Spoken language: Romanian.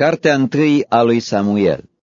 Cartea întâi a lui Samuel.